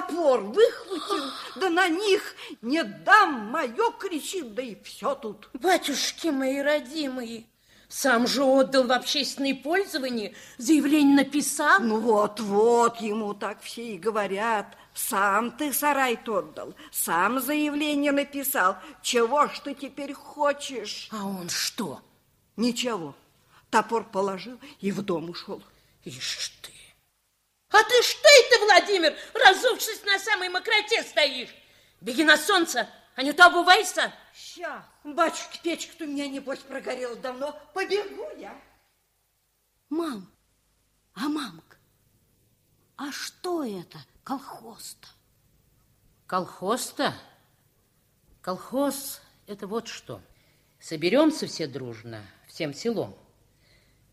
топор выхватил, да на них не дам мое кричит, да и все тут. Батюшки мои родимые, сам же отдал в общественное пользование, заявление написал. Ну вот-вот, ему так все и говорят. Сам ты сарай отдал, сам заявление написал. Чего ж ты теперь хочешь? А он что? Ничего. Топор положил и в дом ушел. Ишь ты. А ты что Владимир, разувшись на самой мокроте стоишь? Беги на солнце, а не то обувайся. Ща, батюшки, печка-то у меня, небось, прогорела давно. Побегу я. Мам, а мамка, а что это колхоз-то? Колхоз-то? Колхоз – это вот что. Соберемся все дружно, всем селом.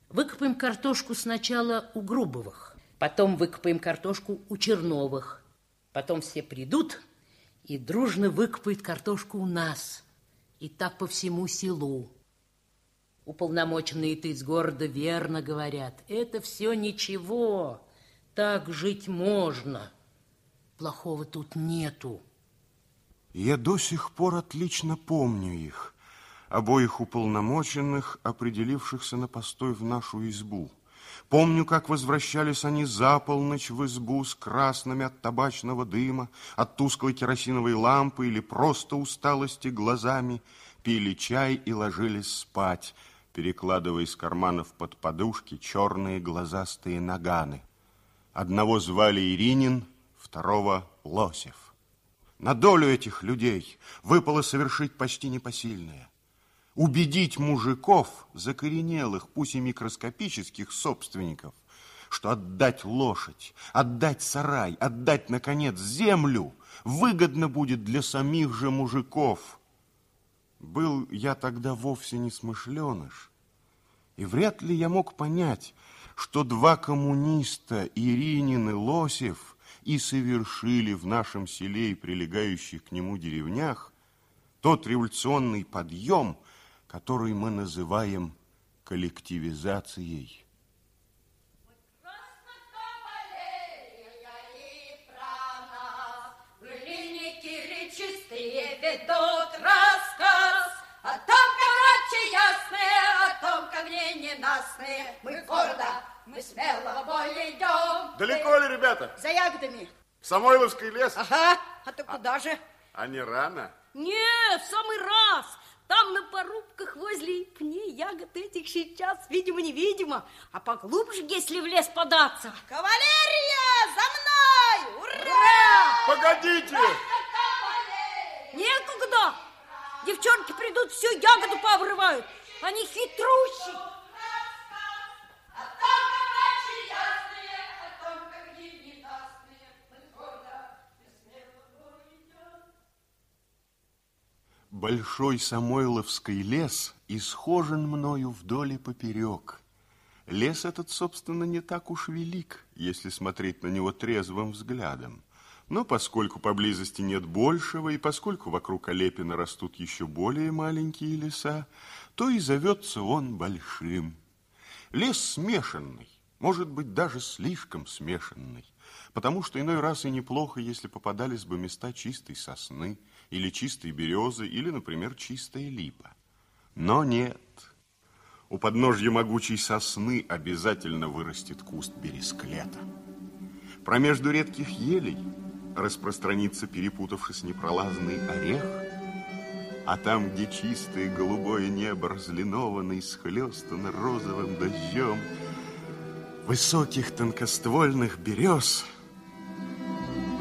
Выкопаем картошку сначала у Грубовых, потом выкопаем картошку у Черновых, потом все придут и дружно выкопают картошку у нас. И так по всему селу. Уполномоченные-то из города верно говорят. Это все ничего. Так жить можно. Плохого тут нету. Я до сих пор отлично помню их, обоих уполномоченных, определившихся на постой в нашу избу. Помню, как возвращались они за полночь в избу с красными от табачного дыма, от тусклой керосиновой лампы или просто усталости глазами, пили чай и ложились спать, перекладывая из карманов под подушки черные глазастые наганы. Одного звали Иринин, второго Лосев. На долю этих людей выпало совершить почти непосильное. Убедить мужиков, закоренелых, пусть и микроскопических собственников, что отдать лошадь, отдать сарай, отдать, наконец, землю выгодно будет для самих же мужиков. Был я тогда вовсе не смышленыш, и вряд ли я мог понять, что два коммуниста, Иринин и Лосев – и совершили в нашем селе и прилегающих к нему деревнях тот революционный подъем, который мы называем коллективизацией. ведут рассказ о том, как ясные, о том, как ненастные. Мы гордо мы смело идем. Далеко ли, ребята? За ягодами. В Самойловский лес? Ага, а ты куда же? А не рано? Не, в самый раз. Там на порубках возле пней ягод этих сейчас, видимо-невидимо. А поглубже, если в лес податься. Кавалерия, за мной! Ура! Ура! Погодите! Некогда! Девчонки придут, всю ягоду пообрывают. Они хитрущие. Большой Самойловский лес исхожен мною вдоль и поперек. Лес этот, собственно, не так уж велик, если смотреть на него трезвым взглядом. Но поскольку поблизости нет большего, и поскольку вокруг Олепина растут еще более маленькие леса, то и зовется он большим. Лес смешанный, может быть, даже слишком смешанный, потому что иной раз и неплохо, если попадались бы места чистой сосны, или чистой березы, или, например, чистая липа. Но нет. У подножья могучей сосны обязательно вырастет куст бересклета. Промежду редких елей распространится, перепутавшись, непролазный орех, а там, где чистое голубое небо разлиновано и схлестано розовым дождем, высоких тонкоствольных берез –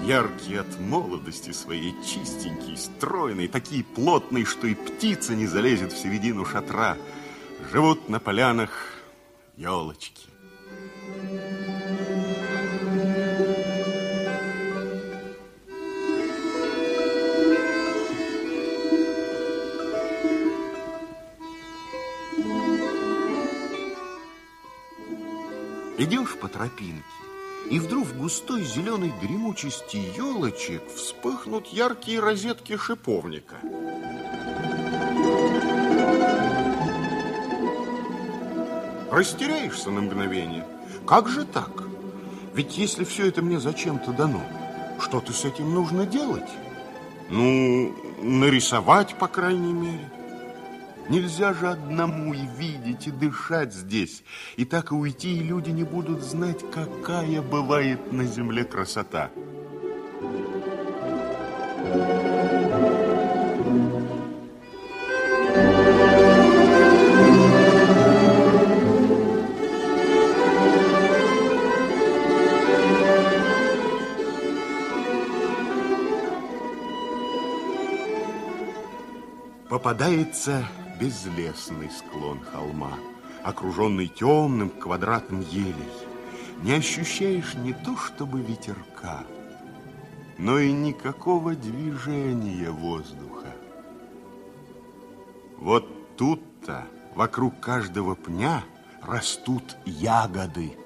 Яркие от молодости своей, чистенькие, стройные, такие плотные, что и птица не залезет в середину шатра. Живут на полянах елочки. Идешь по тропинке, и вдруг в густой зеленой дремучести елочек вспыхнут яркие розетки шиповника. Растеряешься на мгновение. Как же так? Ведь если все это мне зачем-то дано, Что-то с этим нужно делать. Ну, нарисовать, по крайней мере. Нельзя же одному и видеть, и дышать здесь. И так и уйти, и люди не будут знать, какая бывает на земле красота. Попадается безлесный склон холма, окруженный темным квадратом елей. Не ощущаешь не то чтобы ветерка, но и никакого движения воздуха. Вот тут-то вокруг каждого пня растут ягоды.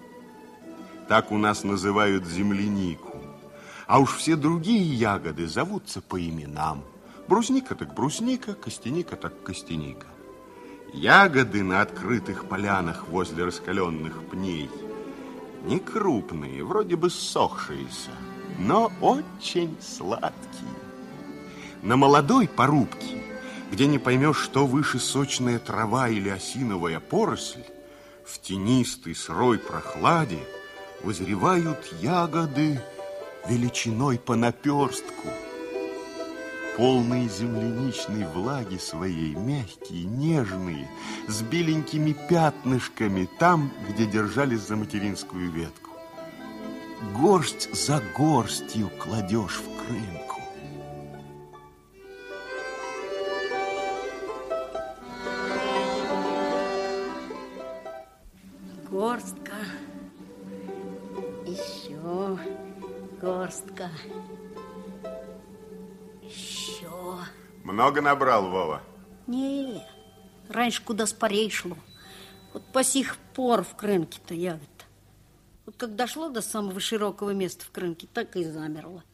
Так у нас называют землянику. А уж все другие ягоды зовутся по именам. Брусника так брусника, костяника так костяника. Ягоды на открытых полянах возле раскаленных пней не крупные, вроде бы сохшиеся, но очень сладкие. На молодой порубке, где не поймешь, что выше сочная трава или осиновая поросль, в тенистой сырой прохладе возревают ягоды величиной по наперстку – полные земляничной влаги своей, мягкие, нежные, с беленькими пятнышками, там, где держались за материнскую ветку. Горсть за горстью кладешь в крынку. Горстка. Еще горстка. Много набрал, Вова? Не, раньше куда спорей шло. Вот по сих пор в крынке-то ягод. Вот как дошло до самого широкого места в крынке, так и замерло.